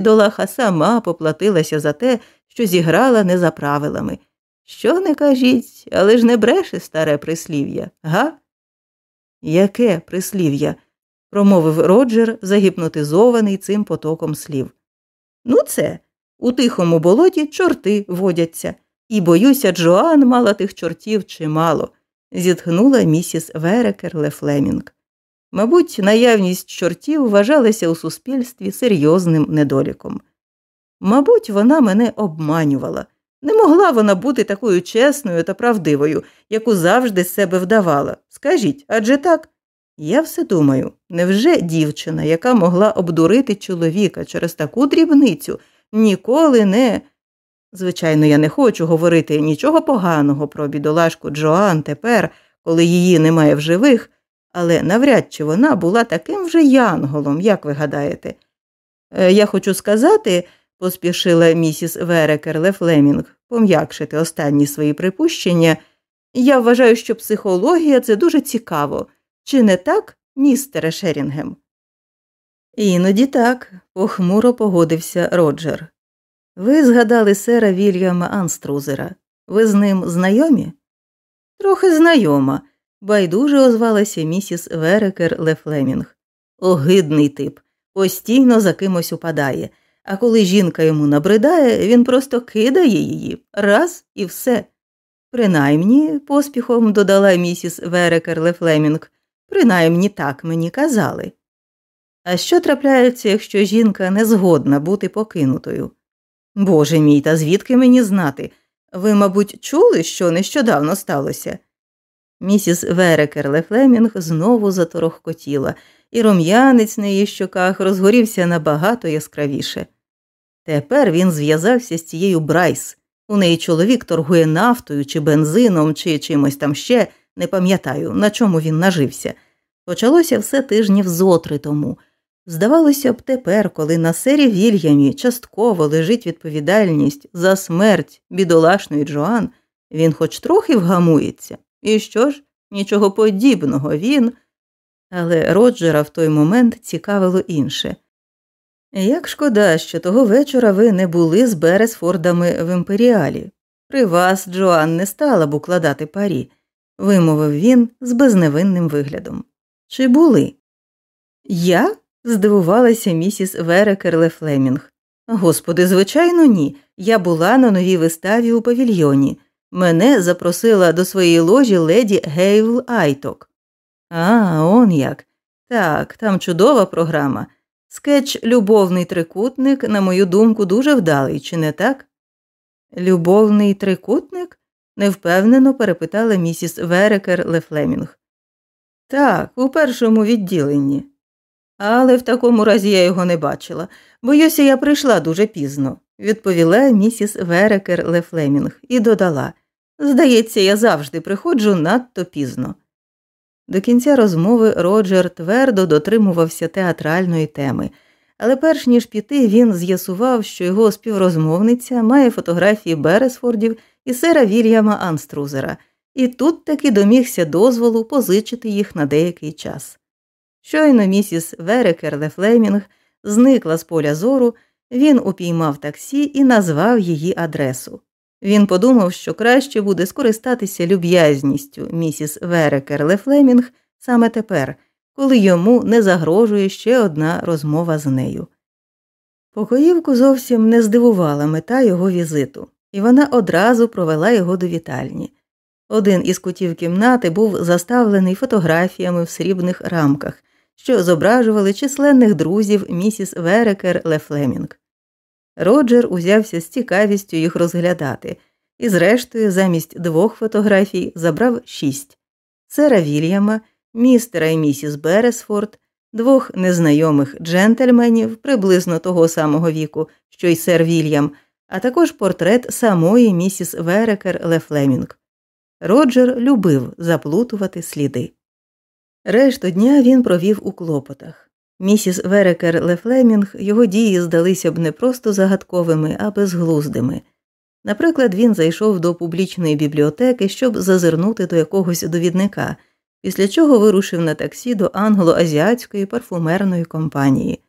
Долаха сама поплатилася за те, що зіграла не за правилами. Що не кажіть, але ж не бреше старе прислів'я, га? Яке прислів'я? промовив Роджер, загіпнотизований цим потоком слів. Ну, це у тихому болоті чорти водяться, і, боюся, Джоан мала тих чортів чимало, зітхнула місіс Верекер Лефлемінг. Мабуть, наявність чортів вважалася у суспільстві серйозним недоліком. Мабуть, вона мене обманювала. Не могла вона бути такою чесною та правдивою, яку завжди з себе вдавала. Скажіть, адже так? Я все думаю, невже дівчина, яка могла обдурити чоловіка через таку дрібницю, ніколи не. Звичайно, я не хочу говорити нічого поганого про бідолашку Джоан тепер, коли її немає в живих, але навряд чи вона була таким вже янголом, як ви гадаєте. Е, я хочу сказати, поспішила місіс Верекер Лефлемінг пом'якшити останні свої припущення. Я вважаю, що психологія це дуже цікаво. Чи не так, містере Шерінгем? Іноді так, похмуро погодився Роджер. Ви згадали сера Вільяма Анструзера. Ви з ним знайомі? Трохи знайома, байдуже озвалася місіс Верекер Лефлемінг. Огидний тип, постійно за кимось упадає, а коли жінка йому набридає, він просто кидає її раз і все. Принаймні, поспіхом додала місіс Верекер Лефлемінг, принаймні так мені казали. А що трапляється, якщо жінка не згодна бути покинутою? Боже мій, та звідки мені знати? Ви, мабуть, чули, що нещодавно сталося? Місіс Верекер Лефлемінг знову заторохкотіла, і рум'янець на її щоках розгорівся набагато яскравіше. Тепер він зв'язався з цією Брайс. У неї чоловік торгує нафтою чи бензином, чи чимось там ще, не пам'ятаю, на чому він нажився. Почалося все тижнів зотри тому. Здавалося б, тепер, коли на сері Вільямі частково лежить відповідальність за смерть бідолашної Джоан, він хоч трохи вгамується. І що ж, нічого подібного він. Але Роджера в той момент цікавило інше. Як шкода, що того вечора ви не були з Бересфордами в імперіалі. При вас Джоан не стала б укладати парі, вимовив він з безневинним виглядом. Чи були? Я? здивувалася місіс Верекер Лефлемінг. Господи, звичайно, ні. Я була на новій виставі у павільйоні. Мене запросила до своєї ложі леді Гейвл Айток. А, он як. Так, там чудова програма. Скетч Любовний трикутник, на мою думку, дуже вдалий, чи не так? Любовний трикутник? невпевнено перепитала місіс Верекер Лефлемінг. Так, у першому відділенні. Але в такому разі я його не бачила. Боюся, я прийшла дуже пізно, відповіла місіс Верекер Лефлемінг і додала Здається, я завжди приходжу надто пізно. До кінця розмови Роджер твердо дотримувався театральної теми, але перш ніж піти, він з'ясував, що його співрозмовниця має фотографії Бересфордів і сера Вільяма Анструзера, і тут таки домігся дозволу позичити їх на деякий час. Щойно місіс Верекер Лефлемінг зникла з поля зору, він упіймав таксі і назвав її адресу. Він подумав, що краще буде скористатися люб'язністю місіс Верекер Лефлемінг саме тепер, коли йому не загрожує ще одна розмова з нею. Покоївку зовсім не здивувала мета його візиту, і вона одразу провела його до вітальні. Один із кутів кімнати був заставлений фотографіями в срібних рамках, що зображували численних друзів місіс Верекер Лефлемінг. Роджер узявся з цікавістю їх розглядати, і, зрештою, замість двох фотографій забрав шість сера Вільяма, містера і місіс Бересфорд, двох незнайомих джентльменів приблизно того самого віку, що й сер Вільям, а також портрет самої місіс Верекер Лефлемінг. Роджер любив заплутувати сліди. Решту дня він провів у клопотах. Місіс Верекер Лефлемінг його дії здалися б не просто загадковими, а безглуздими. Наприклад, він зайшов до публічної бібліотеки, щоб зазирнути до якогось довідника, після чого вирушив на таксі до англо-азіатської парфумерної компанії.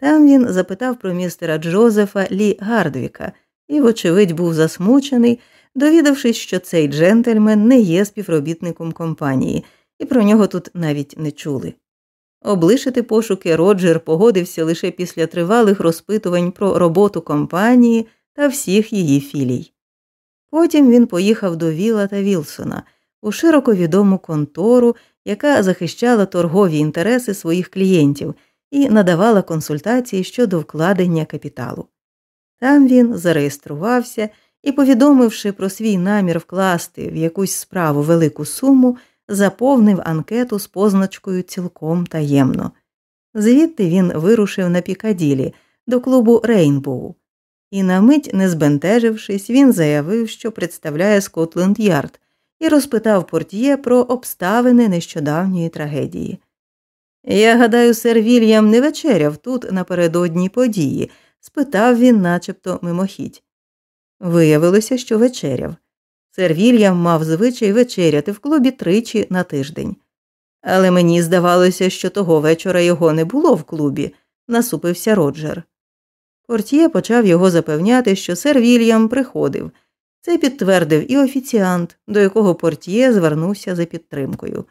Там він запитав про містера Джозефа Лі Гардвіка і, вочевидь, був засмучений, довідавшись, що цей джентльмен не є співробітником компанії, і про нього тут навіть не чули. Облишити пошуки Роджер погодився лише після тривалих розпитувань про роботу компанії та всіх її філій. Потім він поїхав до Віла та Вілсона у широко відому контору, яка захищала торгові інтереси своїх клієнтів і надавала консультації щодо вкладення капіталу. Там він зареєструвався і, повідомивши про свій намір вкласти в якусь справу велику суму, заповнив анкету з позначкою цілком таємно. Звідти він вирушив на Пікаділі до клубу Рейнбоу. І на мить, не збентежившись, він заявив, що представляє Скотленд Ярд, і розпитав портьє про обставини нещодавньої трагедії. Я гадаю, сер Вільям не вечеряв тут напередодні події, спитав він, начебто мимохідь. Виявилося, що вечеряв. Сер Вільям мав звичай вечеряти в клубі тричі на тиждень. Але мені здавалося, що того вечора його не було в клубі, насупився Роджер. Портьє почав його запевняти, що сер Вільям приходив. Це підтвердив і офіціант, до якого портьє звернувся за підтримкою.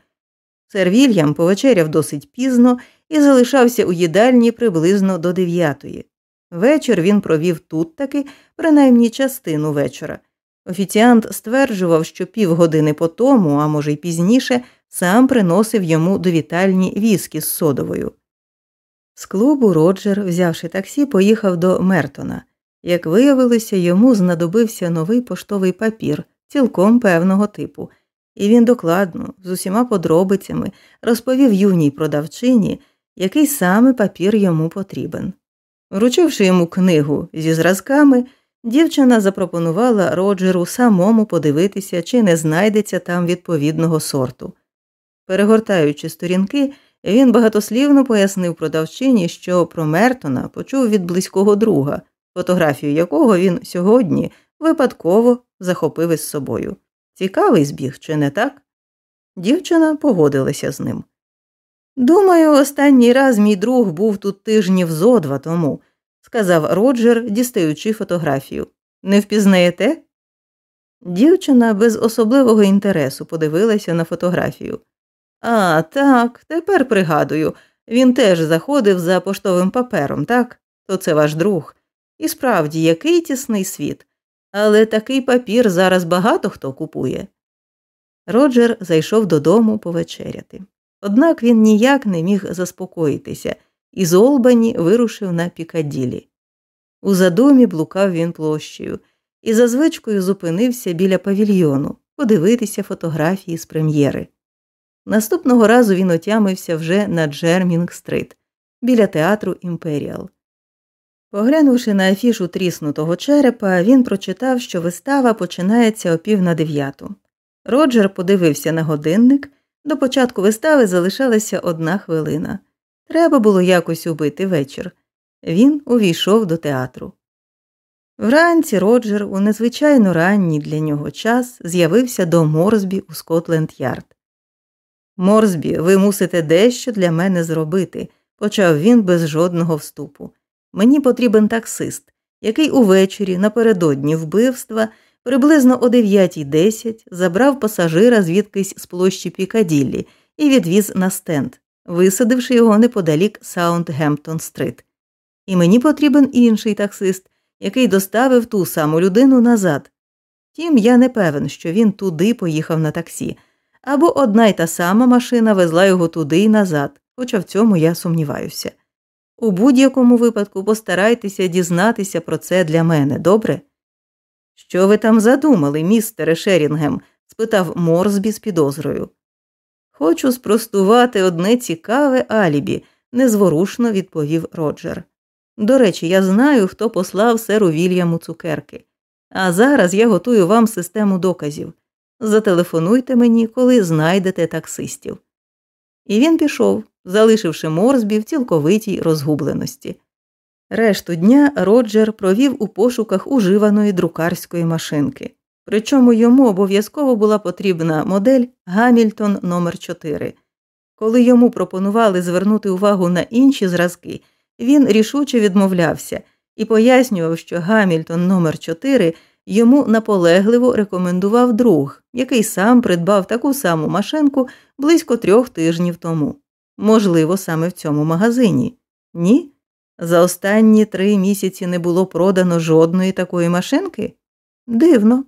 Сер Вільям повечеряв досить пізно і залишався у їдальні приблизно до дев'ятої. Вечір він провів тут таки, принаймні частину вечора. Офіціант стверджував, що півгодини по тому, а може й пізніше, сам приносив йому до вітальні віскі з содовою. З клубу Роджер, взявши таксі, поїхав до Мертона. Як виявилося, йому знадобився новий поштовий папір, цілком певного типу, і він докладно, з усіма подробицями, розповів юній продавчині, який саме папір йому потрібен. Вручивши йому книгу зі зразками, дівчина запропонувала Роджеру самому подивитися, чи не знайдеться там відповідного сорту. Перегортаючи сторінки, він багатослівно пояснив продавчині, що про Мертона почув від близького друга, фотографію якого він сьогодні випадково захопив із собою. Цікавий збіг, чи не так? Дівчина погодилася з ним. Думаю, останній раз мій друг був тут тижнів зо два тому, сказав Роджер, дістаючи фотографію. Не впізнаєте? Дівчина без особливого інтересу подивилася на фотографію. А, так, тепер пригадую, він теж заходив за поштовим папером, так? То це ваш друг. І справді, який тісний світ. Але такий папір зараз багато хто купує. Роджер зайшов додому повечеряти. Однак він ніяк не міг заспокоїтися і з Олбані вирушив на Пікаділі. У задумі блукав він площею і за звичкою зупинився біля павільйону подивитися фотографії з прем'єри. Наступного разу він отямився вже на Джермінг стрит біля театру Імперіал. Поглянувши на афішу тріснутого черепа, він прочитав, що вистава починається о пів на дев'яту. Роджер подивився на годинник. До початку вистави залишалася одна хвилина. Треба було якось убити вечір. Він увійшов до театру. Вранці Роджер у незвичайно ранній для нього час з'явився до Морсбі у Скотленд Ярд. Морсбі, ви мусите дещо для мене зробити, почав він без жодного вступу. Мені потрібен таксист, який увечері напередодні вбивства приблизно о 9.10 забрав пасажира звідкись з площі Пікаділлі і відвіз на стенд, висадивши його неподалік Саундгемптон Стрит. І мені потрібен інший таксист, який доставив ту саму людину назад. Втім, я не певен, що він туди поїхав на таксі, або одна й та сама машина везла його туди й назад, хоча в цьому я сумніваюся. У будь-якому випадку постарайтеся дізнатися про це для мене, добре? Що ви там задумали, містере Шерінгем? спитав Морсбі з підозрою. Хочу спростувати одне цікаве алібі, незворушно відповів Роджер. До речі, я знаю, хто послав серу Вільяму цукерки. А зараз я готую вам систему доказів. Зателефонуйте мені, коли знайдете таксистів. І він пішов, залишивши Морсбі в цілковитій розгубленості. Решту дня Роджер провів у пошуках уживаної друкарської машинки, причому йому обов'язково була потрібна модель Гамільтон номер 4 Коли йому пропонували звернути увагу на інші зразки, він рішуче відмовлявся і пояснював, що Гамільтон номер 4 йому наполегливо рекомендував друг, який сам придбав таку саму машинку близько трьох тижнів тому. Можливо, саме в цьому магазині. Ні? За останні три місяці не було продано жодної такої машинки? Дивно.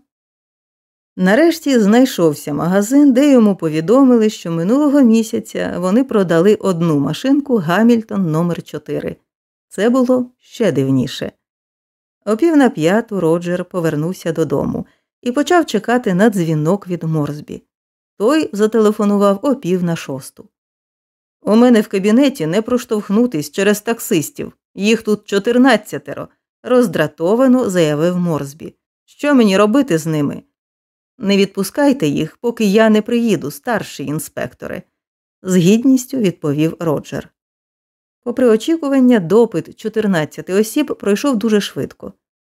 Нарешті знайшовся магазин, де йому повідомили, що минулого місяця вони продали одну машинку Гамільтон номер 4 Це було ще дивніше. О пів на п'яту Роджер повернувся додому і почав чекати на дзвінок від Морзбі. Той зателефонував о пів на шосту. У мене в кабінеті не проштовхнутись через таксистів. Їх тут чотирнадцятеро, роздратовано заявив Морзбі. Що мені робити з ними? Не відпускайте їх, поки я не приїду, старші інспектори, з гідністю відповів Роджер. Попри очікування, допит 14 осіб пройшов дуже швидко.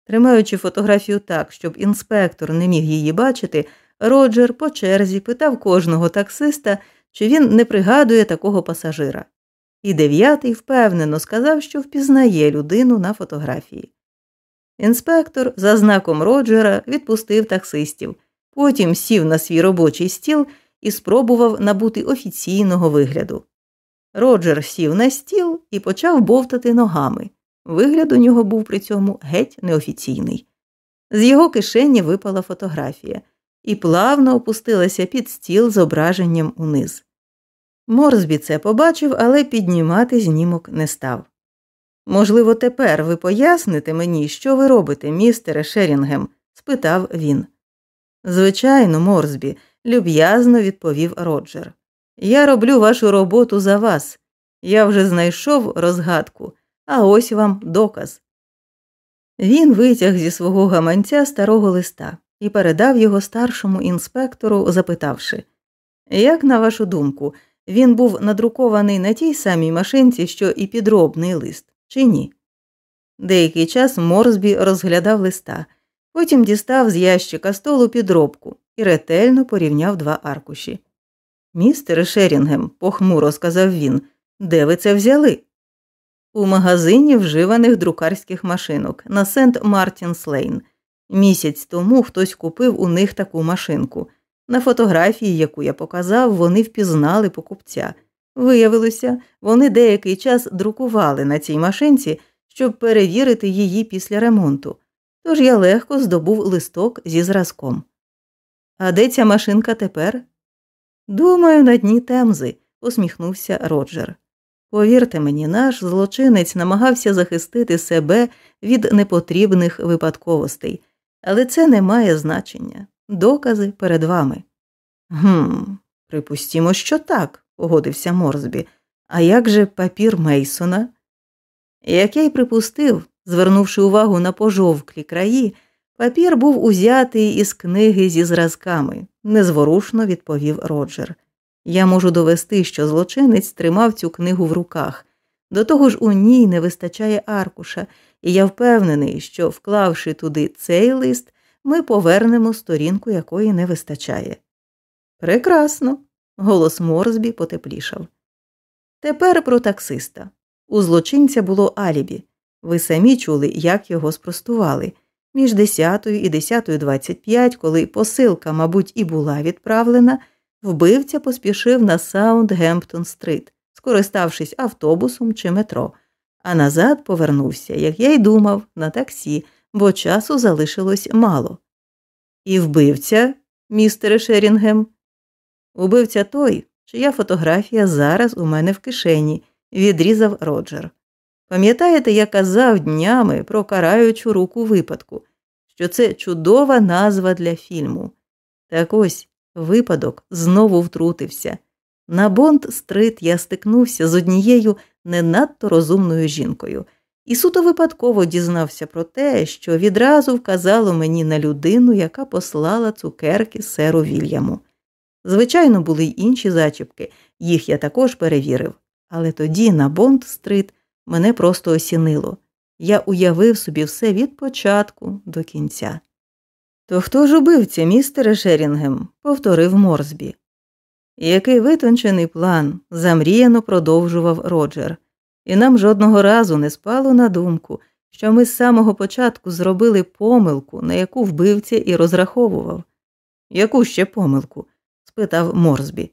Тримаючи фотографію так, щоб інспектор не міг її бачити, Роджер по черзі питав кожного таксиста, чи він не пригадує такого пасажира. І дев'ятий впевнено сказав, що впізнає людину на фотографії. Інспектор за знаком Роджера відпустив таксистів, потім сів на свій робочий стіл і спробував набути офіційного вигляду. Роджер сів на стіл і почав бовтати ногами. Вигляд у нього був при цьому геть неофіційний. З його кишені випала фотографія і плавно опустилася під стіл зображенням униз. Морзбі це побачив, але піднімати знімок не став. Можливо, тепер ви поясните мені, що ви робите, містере Шерінгем? спитав він. Звичайно, Морзбі, люб'язно відповів Роджер. Я роблю вашу роботу за вас. Я вже знайшов розгадку, а ось вам доказ. Він витяг зі свого гаманця старого листа і передав його старшому інспектору, запитавши Як, на вашу думку, він був надрукований на тій самій машинці, що і підробний лист, чи ні? Деякий час Морсбі розглядав листа, потім дістав з ящика столу підробку і ретельно порівняв два аркуші. Містер Шерінгем, похмуро сказав він, де ви це взяли? У магазині вживаних друкарських машинок на Сент Мартінс Лейн. Місяць тому хтось купив у них таку машинку. На фотографії, яку я показав, вони впізнали покупця. Виявилося, вони деякий час друкували на цій машинці, щоб перевірити її після ремонту. Тож я легко здобув листок зі зразком. А де ця машинка тепер? Думаю, на дні темзи, усміхнувся Роджер. Повірте мені, наш злочинець намагався захистити себе від непотрібних випадковостей, але це не має значення. Докази перед вами. Гм, припустімо, що так, погодився Морзбі. А як же папір Мейсона? Як я й припустив, звернувши увагу на пожовклі краї, папір був узятий із книги зі зразками, незворушно відповів Роджер. Я можу довести, що злочинець тримав цю книгу в руках. До того ж у ній не вистачає аркуша, і я впевнений, що, вклавши туди цей лист, ми повернемо сторінку, якої не вистачає. Прекрасно. Голос Морзбі потеплішав. Тепер про таксиста. У злочинця було алібі. Ви самі чули, як його спростували. Між 10 і 10.25, коли посилка, мабуть, і була відправлена, вбивця поспішив на Саундгемптон стрит, скориставшись автобусом чи метро, а назад повернувся, як я й думав, на таксі, бо часу залишилось мало. І вбивця, містере Шерінгем, убивця той, чия фотографія зараз у мене в кишені, відрізав Роджер. Пам'ятаєте, я казав днями про караючу руку випадку, що це чудова назва для фільму. Так ось випадок знову втрутився. На Бонд стрит я стикнувся з однією не надто розумною жінкою і суто випадково дізнався про те, що відразу вказало мені на людину, яка послала цукерки серу Вільяму. Звичайно, були й інші зачіпки, їх я також перевірив, але тоді на Бонд стрит мене просто осінило. Я уявив собі все від початку до кінця. То хто ж убивця, містере Шерінгем? повторив Морсбі. Який витончений план, замріяно продовжував Роджер. і нам жодного разу не спало на думку, що ми з самого початку зробили помилку, на яку вбивця і розраховував. Яку ще помилку? спитав Морзбі.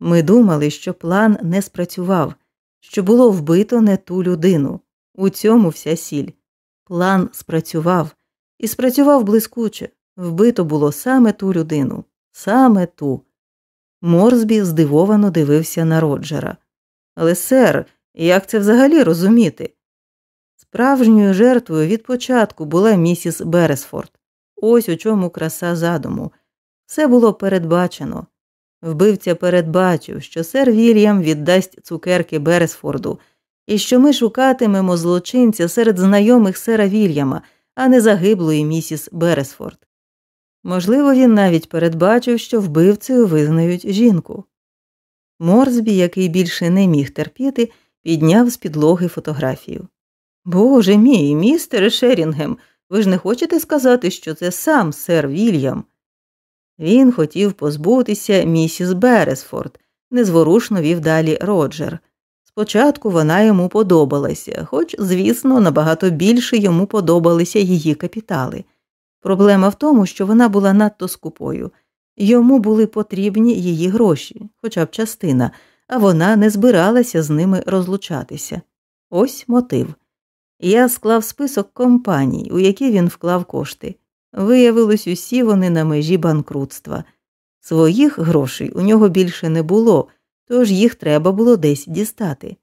Ми думали, що план не спрацював, що було вбито не ту людину. У цьому вся сіль. План спрацював, і спрацював блискуче. Вбито було саме ту людину, саме ту. Морзбі здивовано дивився на Роджера. Але, сер, як це взагалі розуміти? Справжньою жертвою від початку була місіс Бересфорд. Ось у чому краса задуму. Все було передбачено. Вбивця передбачив, що сер Вільям віддасть цукерки Бересфорду, і що ми шукатимемо злочинця серед знайомих сера Вільяма, а не загиблої місіс Бересфорд. Можливо, він навіть передбачив, що вбивцею визнають жінку. Морзбі, який більше не міг терпіти, підняв з підлоги фотографію. Боже мій, містер Шерінгем, ви ж не хочете сказати, що це сам сер Вільям? Він хотів позбутися місіс Бересфорд, незворушно вів далі Роджер. Спочатку вона йому подобалася, хоч, звісно, набагато більше йому подобалися її капітали. Проблема в тому, що вона була надто скупою, йому були потрібні її гроші, хоча б частина, а вона не збиралася з ними розлучатися. Ось мотив. Я склав список компаній, у які він вклав кошти. Виявилось, усі вони на межі банкрутства. Своїх грошей у нього більше не було, тож їх треба було десь дістати.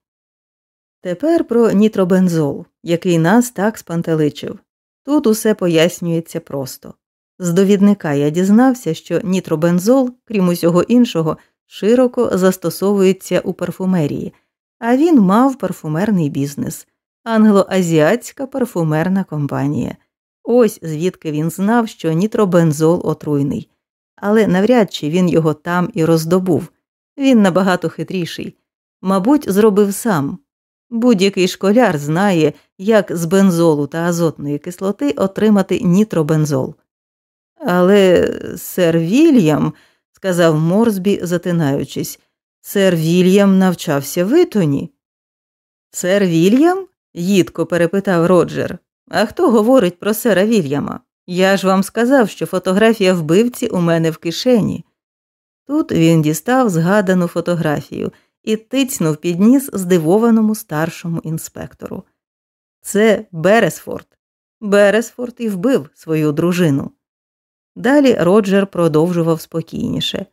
Тепер про нітробензол, який нас так спантеличив. Тут усе пояснюється просто. З довідника я дізнався, що нітробензол, крім усього іншого, широко застосовується у парфумерії, а він мав парфумерний бізнес, англо-азіатська парфумерна компанія. Ось звідки він знав, що нітробензол отруйний, але навряд чи він його там і роздобув. Він набагато хитріший. Мабуть, зробив сам. Будь-який школяр знає, як з бензолу та азотної кислоти отримати нітробензол. Але сер Вільям, сказав Морсбі, затинаючись, сер Вільям навчався в Ітоні. Сер Вільям? їдко перепитав Роджер. А хто говорить про сера Вільяма? Я ж вам сказав, що фотографія вбивці у мене в кишені. Тут він дістав згадану фотографію і тицьнув підніс здивованому старшому інспектору. Це Бересфорд. Бересфорд і вбив свою дружину. Далі Роджер продовжував спокійніше.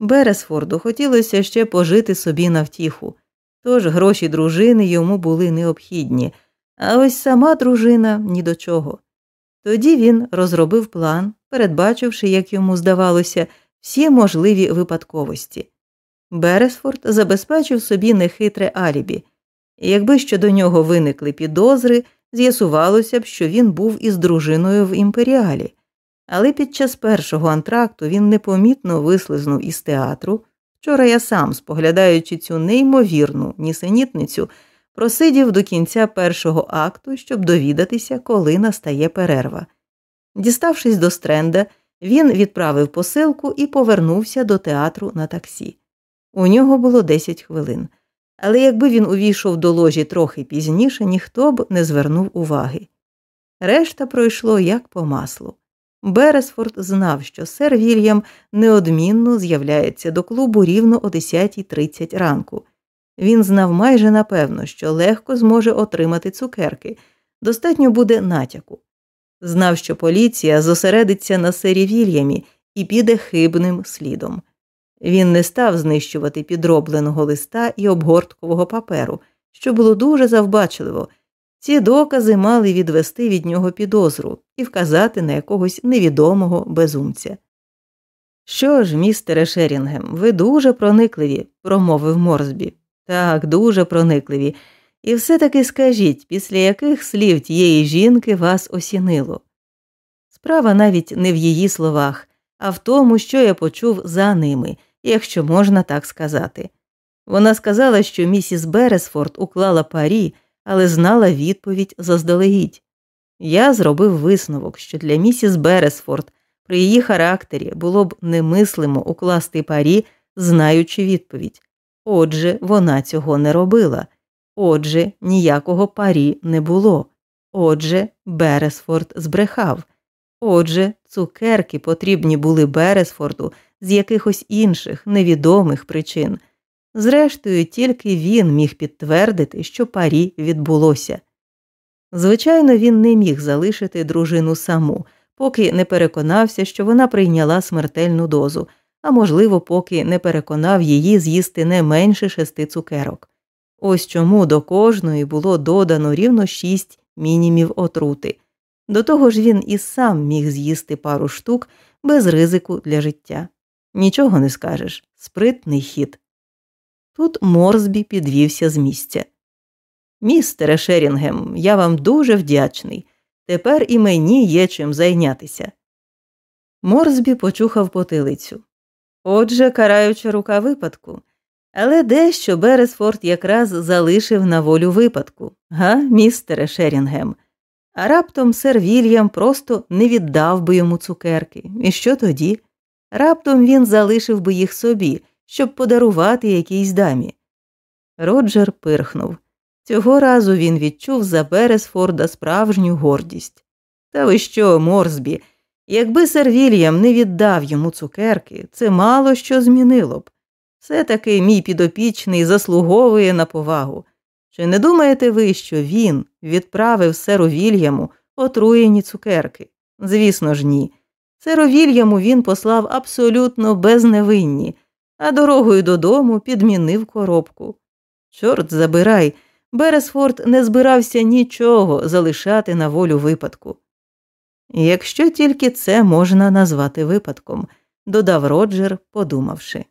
Бересфорду хотілося ще пожити собі на втіху, тож гроші дружини йому були необхідні, а ось сама дружина ні до чого. Тоді він розробив план, передбачивши, як йому здавалося, всі можливі випадковості. Бересфорд забезпечив собі нехитре алібі, якби щодо нього виникли підозри, з'ясувалося б, що він був із дружиною в імперіалі, але під час першого антракту він непомітно вислизнув із театру. Вчора я сам, споглядаючи цю неймовірну нісенітницю, просидів до кінця першого акту, щоб довідатися, коли настає перерва. Діставшись до стренда, він відправив посилку і повернувся до театру на таксі. У нього було 10 хвилин, але якби він увійшов до ложі трохи пізніше, ніхто б не звернув уваги. Решта пройшло як по маслу. Бересфорд знав, що сер Вільям неодмінно з'являється до клубу рівно о 10.30 ранку. Він знав майже напевно, що легко зможе отримати цукерки, достатньо буде натяку. Знав, що поліція зосередиться на сері Вільямі і піде хибним слідом. Він не став знищувати підробленого листа і обгорткового паперу, що було дуже завбачливо. Ці докази мали відвести від нього підозру і вказати на якогось невідомого безумця. Що ж, містере Шерінгем, ви дуже проникливі, промовив Морсбі. Так, дуже проникливі. І все таки скажіть, після яких слів тієї жінки вас осінило. Справа навіть не в її словах, а в тому, що я почув за ними якщо можна так сказати. Вона сказала, що місіс Бересфорд уклала парі, але знала відповідь заздалегідь. Я зробив висновок, що для місіс Бересфорд при її характері було б немислимо укласти парі, знаючи відповідь. Отже, вона цього не робила. Отже, ніякого парі не було. Отже, Бересфорд збрехав. Отже, цукерки потрібні були Бересфорду з якихось інших невідомих причин. Зрештою, тільки він міг підтвердити, що парі відбулося. Звичайно, він не міг залишити дружину саму, поки не переконався, що вона прийняла смертельну дозу, а можливо, поки не переконав її з'їсти не менше шести цукерок. Ось чому до кожної було додано рівно шість мінімів отрути. До того ж він і сам міг з'їсти пару штук без ризику для життя. Нічого не скажеш спритний хід. Тут Морсбі підвівся з місця. Містере Шерінгем, я вам дуже вдячний. Тепер і мені є чим зайнятися. Морсбі почухав потилицю. Отже, караюча рука випадку. Але дещо Бересфорд якраз залишив на волю випадку, га, містере Шерінгем. А раптом сер Вільям просто не віддав би йому цукерки. І що тоді? Раптом він залишив би їх собі, щоб подарувати якійсь дамі. Роджер пирхнув. Цього разу він відчув за Бересфорда справжню гордість. Та ви що, Морсбі, якби сер Вільям не віддав йому цукерки, це мало що змінило б. Все таки мій підопічний заслуговує на повагу. Чи не думаєте ви, що він відправив серу Вільяму отруєні цукерки? Звісно ж, ні. Серу Вільяму він послав абсолютно безневинні, а дорогою додому підмінив коробку. Чорт забирай, Бересфорд не збирався нічого залишати на волю випадку. Якщо тільки це можна назвати випадком, додав Роджер, подумавши.